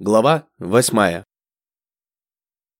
Глава 8.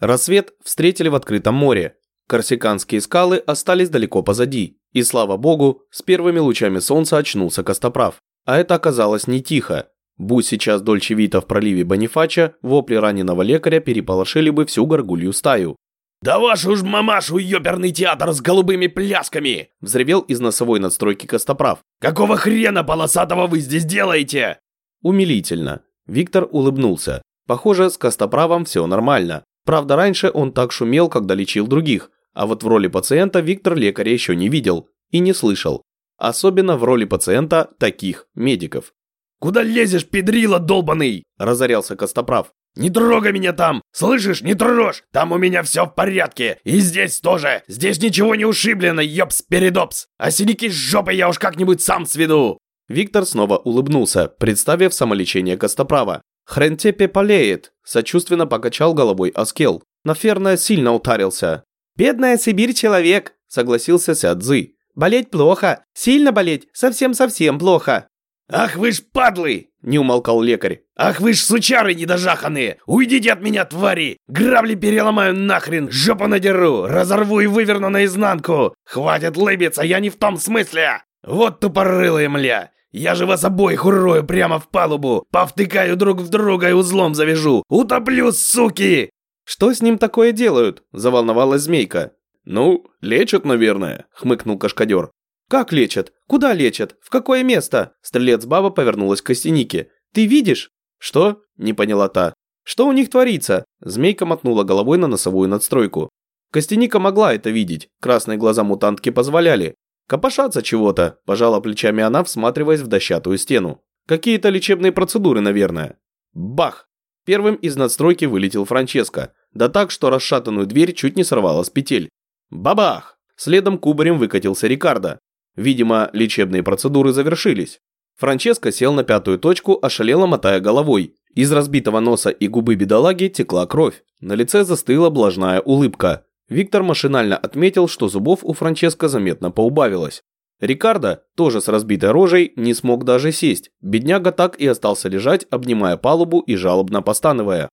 Рассвет встретили в открытом море. Корсиканские скалы остались далеко позади, и слава богу, с первыми лучами солнца очнулся Костоправ. А это оказалось не тихо. Будь сейчас Дольче Вита в проливе Бонифача, вопли раненого лекаря переполошили бы всю горгулью стаю. «Да вашу ж мамашу ёперный театр с голубыми плясками!» Взревел из носовой надстройки Костоправ. «Какого хрена полосатого вы здесь делаете?» Умилительно. Виктор улыбнулся. Похоже, с Костоправом все нормально. Правда, раньше он так шумел, когда лечил других, а вот в роли пациента Виктор лекаря еще не видел и не слышал. Особенно в роли пациента таких медиков. «Куда лезешь, педрила долбаный?» – разорялся Костоправ. «Не трогай меня там! Слышишь, не трожь! Там у меня все в порядке! И здесь тоже! Здесь ничего не ушиблено, ёпс-передопс! А синяки с жопой я уж как-нибудь сам сведу!» Виктор снова улыбнулся, представив самолечение Костоправа. «Хрентепе полеет», – сочувственно покачал головой Аскел. «Наверное, сильно утарился». «Бедная Сибирь человек», – согласился Сядзы. «Болеть плохо, сильно болеть, совсем-совсем плохо». «Ах вы ж падлы!» – не умолкал лекарь. «Ах вы ж сучары недожаханные! Уйдите от меня, твари! Грабли переломаю нахрен, жопу надеру, разорву и выверну наизнанку! Хватит лыбиться, я не в том смысле! Вот тупорылые, мля! Я же вас обоих урою прямо в палубу, повтыкаю друг в друга и узлом завяжу. Утоплю, суки!» «Что с ним такое делают?» – заволновалась змейка. «Ну, лечат, наверное», – хмыкнул кашкадер. «Как лечат? Куда лечат? В какое место?» Стрелец баба повернулась к костянике. «Ты видишь?» «Что?» – не поняла та. «Что у них творится?» Змейка мотнула головой на носовую надстройку. Костяника могла это видеть, красные глаза мутантки позволяли, «Копошаться чего-то», – пожала плечами она, всматриваясь в дощатую стену. «Какие-то лечебные процедуры, наверное». Бах! Первым из надстройки вылетел Франческо, да так, что расшатанную дверь чуть не сорвало с петель. Бабах! Следом кубарем выкатился Рикардо. Видимо, лечебные процедуры завершились. Франческо сел на пятую точку, ошалело мотая головой. Из разбитого носа и губы бедолаги текла кровь. На лице застыла блажная улыбка. Виктор машинально отметил, что зубов у Франческо заметно поубавилось. Рикардо, тоже с разбитой рожей, не смог даже сесть. Бедняга так и остался лежать, обнимая палубу и жалобно постановая.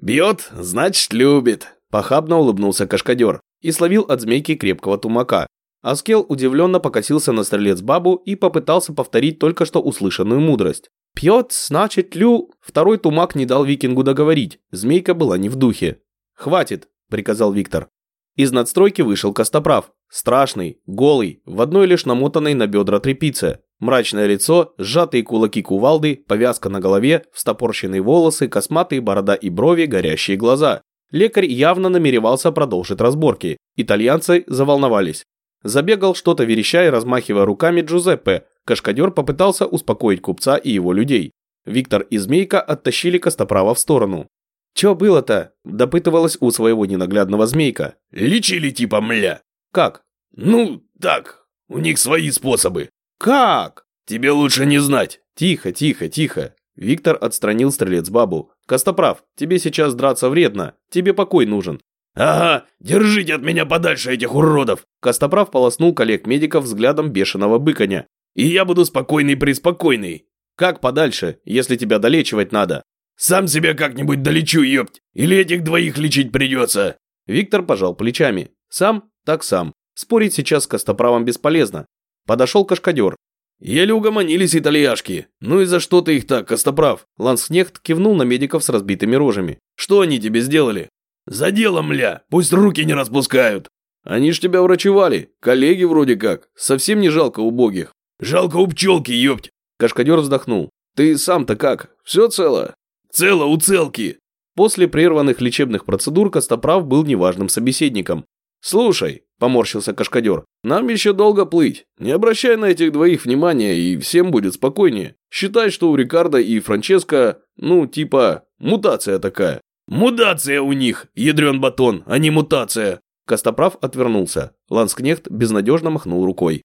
«Бьет, значит, любит», – похабно улыбнулся кашкадер и словил от змейки крепкого тумака. Аскел удивленно покосился на стрелец бабу и попытался повторить только что услышанную мудрость. «Пьет, значит, лю...» Второй тумак не дал викингу договорить, змейка была не в духе. «Хватит», – приказал Виктор. Из надстройки вышел Костоправ. Страшный, голый, в одной лишь намотанной на бедра тряпице. Мрачное лицо, сжатые кулаки кувалды, повязка на голове, встопорщенные волосы, косматые борода и брови, горящие глаза. Лекарь явно намеревался продолжить разборки. Итальянцы заволновались. Забегал что-то верещая, размахивая руками Джузеппе. Кашкадер попытался успокоить купца и его людей. Виктор и Змейка оттащили Костоправа в сторону. «Чё было-то?» – допытывалась у своего ненаглядного змейка. «Лечили типа мля». «Как?» «Ну, так, у них свои способы». «Как?» «Тебе лучше не знать». «Тихо, тихо, тихо». Виктор отстранил стрелец бабу. «Костоправ, тебе сейчас драться вредно, тебе покой нужен». «Ага, держите от меня подальше этих уродов!» Костоправ полоснул коллег-медиков взглядом бешеного быконя. «И я буду спокойный-преспокойный». «Как подальше, если тебя долечивать надо?» Сам себя как-нибудь долечу, ёпть. Или этих двоих лечить придется. Виктор пожал плечами. Сам, так сам. Спорить сейчас с Костоправом бесполезно. Подошел Кашкадер. Еле угомонились итальяшки. Ну и за что ты их так, Костоправ? Ланскнехт кивнул на медиков с разбитыми рожами. Что они тебе сделали? За дело, мля. Пусть руки не распускают. Они ж тебя врачевали. Коллеги вроде как. Совсем не жалко убогих. Жалко у пчелки, ёпть. Кашкадер вздохнул. Ты сам-то как? Все цело? Цело у целки!» После прерванных лечебных процедур Костоправ был неважным собеседником. «Слушай», – поморщился Кашкадер, – «нам еще долго плыть. Не обращай на этих двоих внимания, и всем будет спокойнее. Считай, что у Рикардо и Франческо, ну, типа, мутация такая». «Мутация у них, ядрен батон, а не мутация!» Костоправ отвернулся. Ланскнехт безнадежно махнул рукой.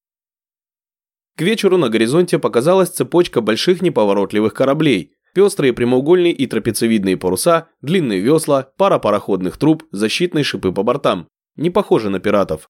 К вечеру на горизонте показалась цепочка больших неповоротливых кораблей, Пестрые прямоугольные и трапециевидные паруса, длинные весла, пара пароходных труб, защитные шипы по бортам. Не похоже на пиратов.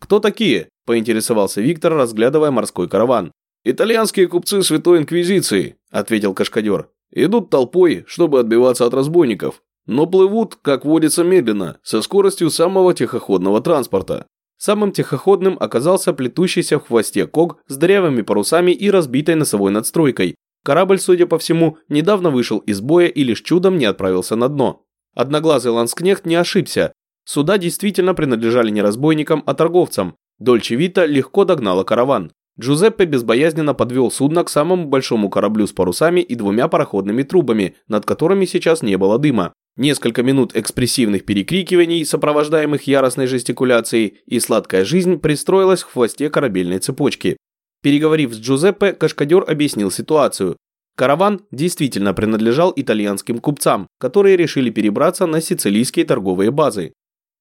«Кто такие?» – поинтересовался Виктор, разглядывая морской караван. «Итальянские купцы Святой Инквизиции», – ответил Кашкадер. Идут толпой, чтобы отбиваться от разбойников, но плывут, как водится, медленно, со скоростью самого тихоходного транспорта. Самым тихоходным оказался плетущийся в хвосте ког с дырявыми парусами и разбитой носовой надстройкой. Корабль, судя по всему, недавно вышел из боя и лишь чудом не отправился на дно. Одноглазый ланскнехт не ошибся. Суда действительно принадлежали не разбойникам, а торговцам. Дольче Вита легко догнала караван. Джузеппе безбоязненно подвел судно к самому большому кораблю с парусами и двумя пароходными трубами, над которыми сейчас не было дыма. Несколько минут экспрессивных перекрикиваний, сопровождаемых яростной жестикуляцией, и сладкая жизнь пристроилась в хвосте корабельной цепочки. Переговорив с Джузеппе, Кашкадер объяснил ситуацию. Караван действительно принадлежал итальянским купцам, которые решили перебраться на сицилийские торговые базы.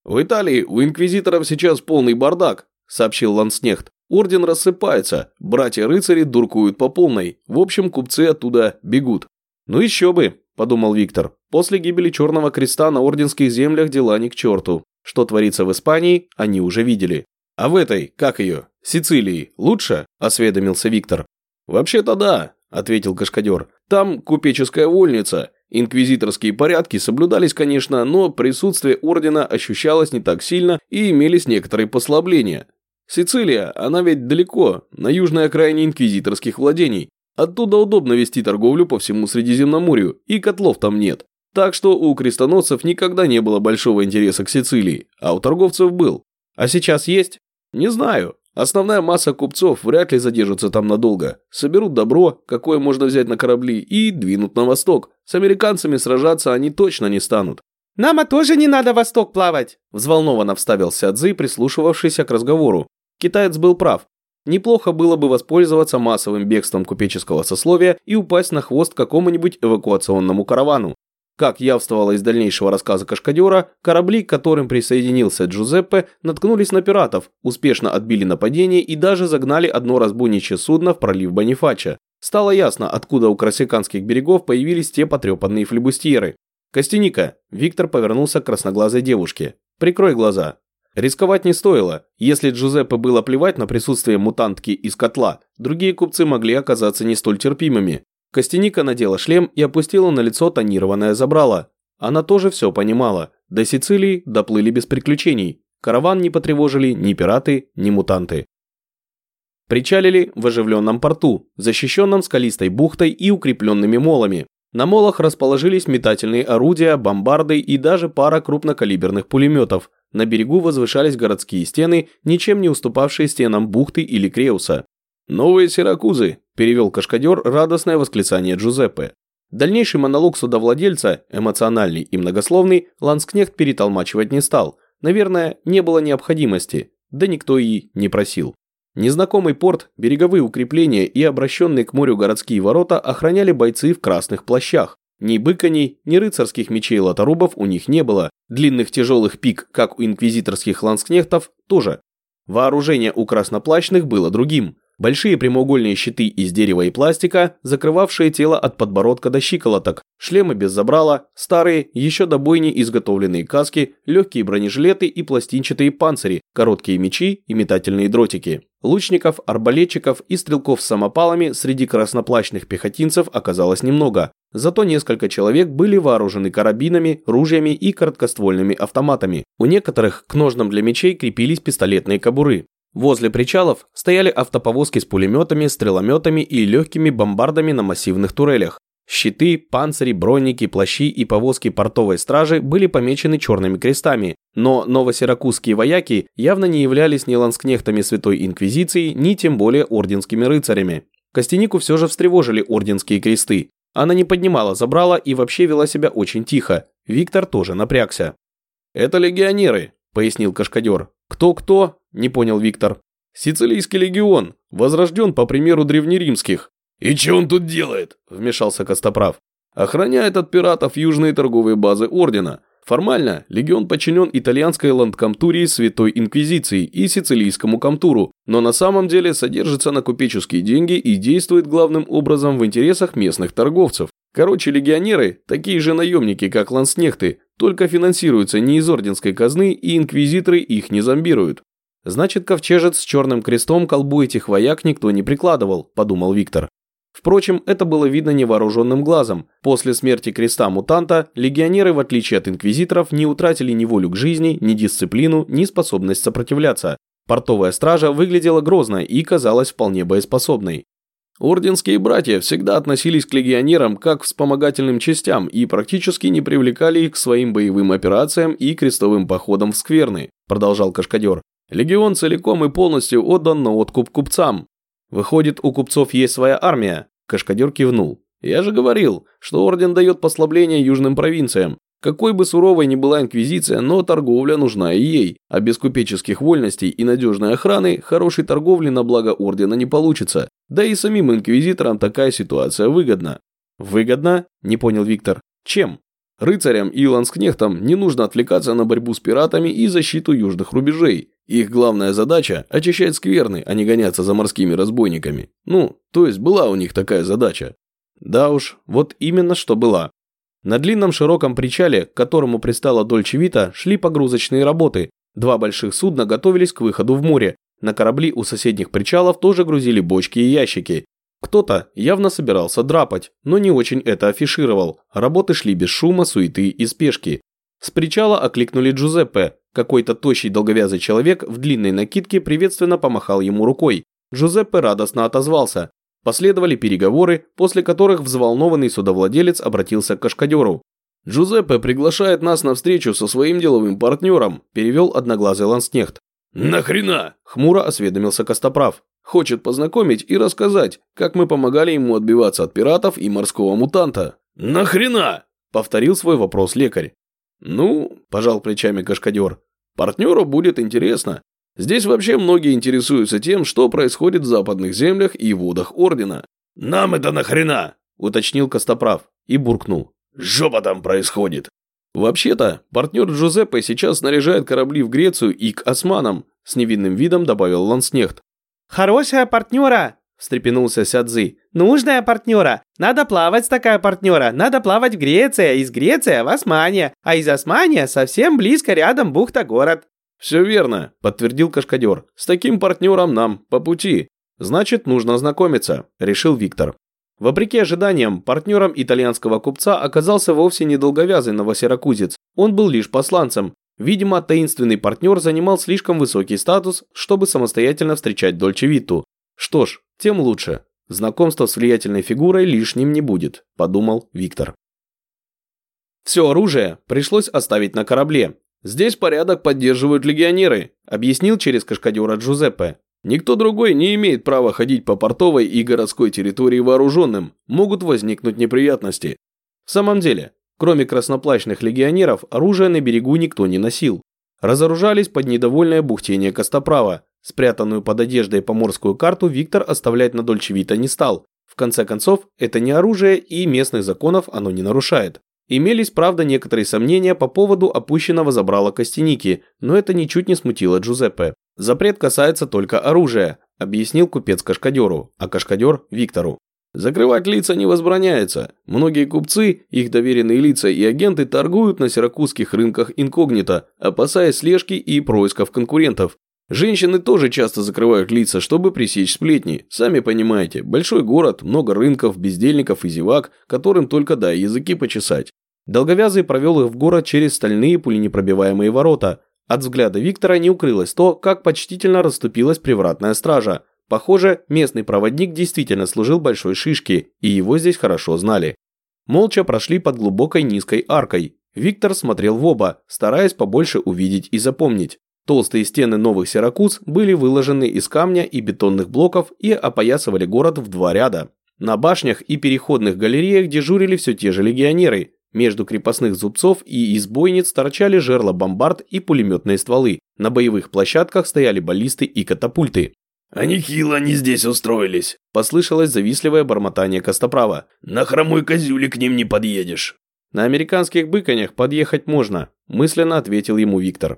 «В Италии у инквизиторов сейчас полный бардак», – сообщил Ланснехт. «Орден рассыпается, братья-рыцари дуркуют по полной, в общем, купцы оттуда бегут». «Ну еще бы», – подумал Виктор. После гибели Черного Креста на орденских землях дела не к черту. Что творится в Испании, они уже видели. А в этой, как ее, Сицилии, лучше? Осведомился Виктор. Вообще-то да, ответил Кашкадер. Там купеческая вольница. Инквизиторские порядки соблюдались, конечно, но присутствие ордена ощущалось не так сильно и имелись некоторые послабления. Сицилия, она ведь далеко, на южной окраине инквизиторских владений. Оттуда удобно вести торговлю по всему Средиземноморью, и котлов там нет. Так что у крестоносцев никогда не было большого интереса к Сицилии, а у торговцев был. А сейчас есть? Не знаю. Основная масса купцов вряд ли задержится там надолго. Соберут добро, какое можно взять на корабли, и двинут на восток. С американцами сражаться они точно не станут. «Нам тоже не надо восток плавать!» Взволнованно вставил Сядзы, прислушивавшийся к разговору. Китаец был прав. Неплохо было бы воспользоваться массовым бегством купеческого сословия и упасть на хвост какому-нибудь эвакуационному каравану. Как явствовало из дальнейшего рассказа Кашкадера, корабли, к которым присоединился Джузеппе, наткнулись на пиратов, успешно отбили нападение и даже загнали одно разбойничье судно в пролив Бонифача. Стало ясно, откуда у корсиканских берегов появились те потрепанные флебустьеры. «Костяника!» Виктор повернулся к красноглазой девушке. «Прикрой глаза!» Рисковать не стоило. Если Джузеппе было плевать на присутствие мутантки из котла, другие купцы могли оказаться не столь терпимыми. Костяника надела шлем и опустила на лицо тонированное забрало. Она тоже все понимала. До Сицилии доплыли без приключений. Караван не потревожили ни пираты, ни мутанты. Причалили в оживленном порту, защищенном скалистой бухтой и укрепленными молами. На молах расположились метательные орудия, бомбарды и даже пара крупнокалиберных пулеметов. На берегу возвышались городские стены, ничем не уступавшие стенам бухты или Креуса. «Новые Сиракузы», – перевел Кашкадер радостное восклицание Джузеппе. Дальнейший монолог судовладельца, эмоциональный и многословный, Ланскнехт перетолмачивать не стал. Наверное, не было необходимости, да никто и не просил. Незнакомый порт, береговые укрепления и обращенные к морю городские ворота охраняли бойцы в красных плащах. Ни быконей, ни рыцарских мечей лоторубов у них не было. Длинных тяжелых пик, как у инквизиторских ланскнехтов, тоже. Вооружение у красноплащных было другим. Большие прямоугольные щиты из дерева и пластика, закрывавшие тело от подбородка до щиколоток, шлемы без забрала, старые, еще до бойни изготовленные каски, легкие бронежилеты и пластинчатые панцири, короткие мечи и метательные дротики. Лучников, арбалетчиков и стрелков с самопалами среди красноплащных пехотинцев оказалось немного. Зато несколько человек были вооружены карабинами, ружьями и короткоствольными автоматами. У некоторых к ножнам для мечей крепились пистолетные кобуры. Возле причалов стояли автоповозки с пулеметами, стрелометами и легкими бомбардами на массивных турелях. Щиты, панцири, броники, плащи и повозки портовой стражи были помечены черными крестами, но новосиракузские вояки явно не являлись ни ланскнехтами Святой Инквизиции, ни тем более орденскими рыцарями. Костянику все же встревожили орденские кресты. Она не поднимала забрала и вообще вела себя очень тихо. Виктор тоже напрягся. «Это легионеры», – пояснил Кашкадер. «Кто-кто?» – не понял Виктор. «Сицилийский легион, возрожден по примеру древнеримских». «И что он тут делает?» – вмешался Костоправ. «Охраняет от пиратов южные торговые базы Ордена. Формально, легион подчинен итальянской ландкомтурии Святой Инквизиции и сицилийскому комтуру, но на самом деле содержится на купеческие деньги и действует главным образом в интересах местных торговцев. Короче, легионеры – такие же наемники, как ланснехты, только финансируются не из орденской казны, и инквизиторы их не зомбируют. Значит, ковчежец с черным крестом колбу этих вояк никто не прикладывал, подумал Виктор. Впрочем, это было видно невооруженным глазом. После смерти креста-мутанта легионеры, в отличие от инквизиторов, не утратили ни волю к жизни, ни дисциплину, ни способность сопротивляться. Портовая стража выглядела грозно и казалась вполне боеспособной. Орденские братья всегда относились к легионерам как к вспомогательным частям и практически не привлекали их к своим боевым операциям и крестовым походам в скверны, продолжал Кашкадер. Легион целиком и полностью отдан на откуп купцам. Выходит, у купцов есть своя армия? Кашкадер кивнул. Я же говорил, что орден дает послабление южным провинциям. Какой бы суровой ни была инквизиция, но торговля нужна и ей. А без купеческих вольностей и надежной охраны хорошей торговли на благо ордена не получится. Да и самим инквизиторам такая ситуация выгодна. Выгодно? Не понял Виктор. Чем? Рыцарям и ланскнехтам не нужно отвлекаться на борьбу с пиратами и защиту южных рубежей. Их главная задача – очищать скверны, а не гоняться за морскими разбойниками. Ну, то есть была у них такая задача. Да уж, вот именно что была. На длинном широком причале, к которому пристала Дольче Вита, шли погрузочные работы. Два больших судна готовились к выходу в море. На корабли у соседних причалов тоже грузили бочки и ящики. Кто-то явно собирался драпать, но не очень это афишировал. Работы шли без шума, суеты и спешки. С причала окликнули Джузеппе. Какой-то тощий долговязый человек в длинной накидке приветственно помахал ему рукой. Джузеппе радостно отозвался. Последовали переговоры, после которых взволнованный судовладелец обратился к Кашкадеру. «Джузеппе приглашает нас на встречу со своим деловым партнером», перевел одноглазый ланснехт. «Нахрена?» – хмуро осведомился Костоправ. «Хочет познакомить и рассказать, как мы помогали ему отбиваться от пиратов и морского мутанта». «Нахрена?» – повторил свой вопрос лекарь. «Ну», – пожал плечами Кашкадер, – «партнеру будет интересно. Здесь вообще многие интересуются тем, что происходит в западных землях и водах Ордена. «Нам это нахрена?» – уточнил Костоправ и буркнул. «Жопа там происходит!» «Вообще-то, партнер Джузеппе сейчас снаряжает корабли в Грецию и к османам», – с невинным видом добавил Ланснехт. «Хорошая партнера!» – встрепенулся Сядзы. «Нужная партнера! Надо плавать такая партнера! Надо плавать в Греция, из Греции в Османия, а из Османия совсем близко рядом бухта-город!» «Все верно», – подтвердил Кашкадер. «С таким партнером нам по пути. Значит, нужно знакомиться», – решил Виктор. Вопреки ожиданиям, партнером итальянского купца оказался вовсе не долговязый новосиракузец. Он был лишь посланцем. Видимо, таинственный партнер занимал слишком высокий статус, чтобы самостоятельно встречать Дольче Витту. Что ж, тем лучше. Знакомство с влиятельной фигурой лишним не будет, подумал Виктор. Все оружие пришлось оставить на корабле, «Здесь порядок поддерживают легионеры», – объяснил через кашкадера Джузеппе. «Никто другой не имеет права ходить по портовой и городской территории вооруженным. Могут возникнуть неприятности». В самом деле, кроме красноплащных легионеров, оружие на берегу никто не носил. Разоружались под недовольное бухтение Костоправа. Спрятанную под одеждой поморскую карту Виктор оставлять на Дольчевита не стал. В конце концов, это не оружие и местных законов оно не нарушает. Имелись, правда, некоторые сомнения по поводу опущенного забрала Костяники, но это ничуть не смутило Джузеппе. Запрет касается только оружия, объяснил купец Кашкадеру, а Кашкадер – Виктору. Закрывать лица не возбраняется. Многие купцы, их доверенные лица и агенты торгуют на сиракузских рынках инкогнито, опасаясь слежки и происков конкурентов. Женщины тоже часто закрывают лица, чтобы пресечь сплетни. Сами понимаете, большой город, много рынков, бездельников и зевак, которым только дай языки почесать. Долговязый провел их в город через стальные пуленепробиваемые ворота. От взгляда Виктора не укрылось то, как почтительно расступилась привратная стража. Похоже, местный проводник действительно служил большой шишке, и его здесь хорошо знали. Молча прошли под глубокой низкой аркой. Виктор смотрел в оба, стараясь побольше увидеть и запомнить. Толстые стены новых Сиракуз были выложены из камня и бетонных блоков и опоясывали город в два ряда. На башнях и переходных галереях дежурили все те же легионеры, между крепостных зубцов и избойниц торчали жерла бомбард и пулеметные стволы. На боевых площадках стояли баллисты и катапульты. «А нехило они здесь устроились», – послышалось завистливое бормотание Костоправа. «На хромой козюле к ним не подъедешь». «На американских быконях подъехать можно», – мысленно ответил ему Виктор.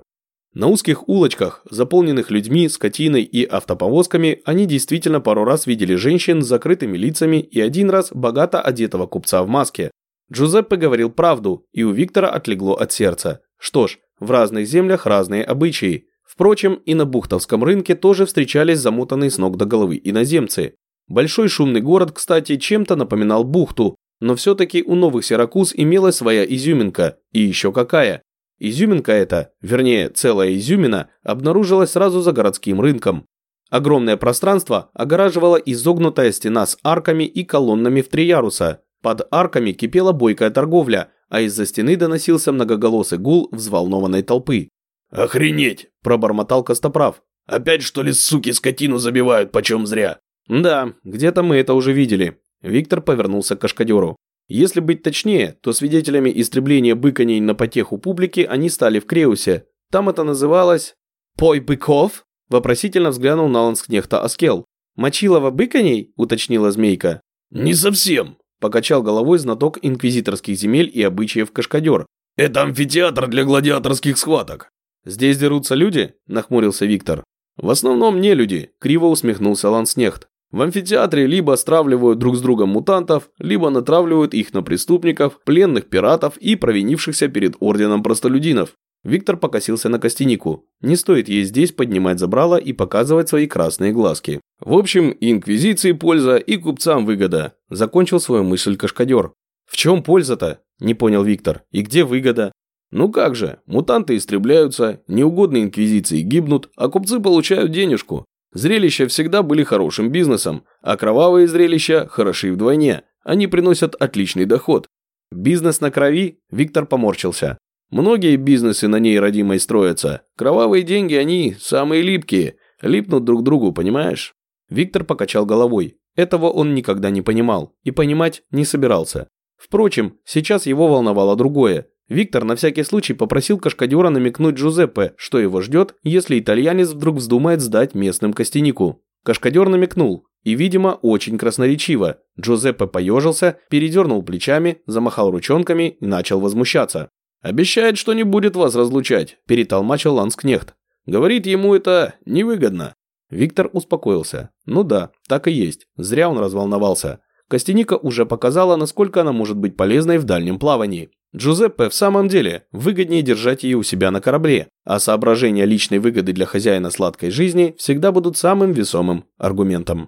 На узких улочках, заполненных людьми, скотиной и автоповозками, они действительно пару раз видели женщин с закрытыми лицами и один раз богато одетого купца в маске, Джузеппе говорил правду, и у Виктора отлегло от сердца. Что ж, в разных землях разные обычаи. Впрочем, и на бухтовском рынке тоже встречались замутанные с ног до головы иноземцы. Большой шумный город, кстати, чем-то напоминал бухту, но все-таки у новых Сиракуз имелась своя изюминка, и еще какая. Изюминка эта, вернее, целая изюмина, обнаружилась сразу за городским рынком. Огромное пространство огораживала изогнутая стена с арками и колоннами в три яруса. Под арками кипела бойкая торговля, а из-за стены доносился многоголосый гул взволнованной толпы. «Охренеть!» – пробормотал Костоправ. «Опять что ли суки скотину забивают почем зря?» «Да, где-то мы это уже видели». Виктор повернулся к Кашкадеру. Если быть точнее, то свидетелями истребления быканей на потеху публики они стали в Креусе. Там это называлось... «Пой быков?» Вопросительно взглянул на ланскнехта Аскел. «Мочилова быканей?» – уточнила змейка. «Не совсем», – покачал головой знаток инквизиторских земель и обычаев Кашкадер. «Это амфитеатр для гладиаторских схваток». «Здесь дерутся люди?» – нахмурился Виктор. «В основном не люди», – криво усмехнулся Ланснехт. В амфитеатре либо стравливают друг с другом мутантов, либо натравливают их на преступников, пленных пиратов и провинившихся перед орденом простолюдинов. Виктор покосился на костянику. Не стоит ей здесь поднимать забрало и показывать свои красные глазки. В общем, инквизиции польза, и купцам выгода. Закончил свою мысль кашкадер. В чем польза-то? Не понял Виктор. И где выгода? Ну как же, мутанты истребляются, неугодные инквизиции гибнут, а купцы получают денежку. Зрелища всегда были хорошим бизнесом, а кровавые зрелища хороши вдвойне. Они приносят отличный доход. Бизнес на крови? Виктор поморщился. Многие бизнесы на ней родимой строятся. Кровавые деньги, они самые липкие. Липнут друг другу, понимаешь? Виктор покачал головой. Этого он никогда не понимал и понимать не собирался. Впрочем, сейчас его волновало другое. Виктор на всякий случай попросил Кашкадера намекнуть Джузеппе, что его ждет, если итальянец вдруг вздумает сдать местным костянику. Кашкадер намекнул, и, видимо, очень красноречиво. Джузеппе поежился, передернул плечами, замахал ручонками и начал возмущаться. «Обещает, что не будет вас разлучать», – перетолмачил Ланскнехт. «Говорит, ему это невыгодно». Виктор успокоился. Ну да, так и есть. Зря он разволновался. Костяника уже показала, насколько она может быть полезной в дальнем плавании. Джузеппе в самом деле выгоднее держать ее у себя на корабле, а соображения личной выгоды для хозяина сладкой жизни всегда будут самым весомым аргументом.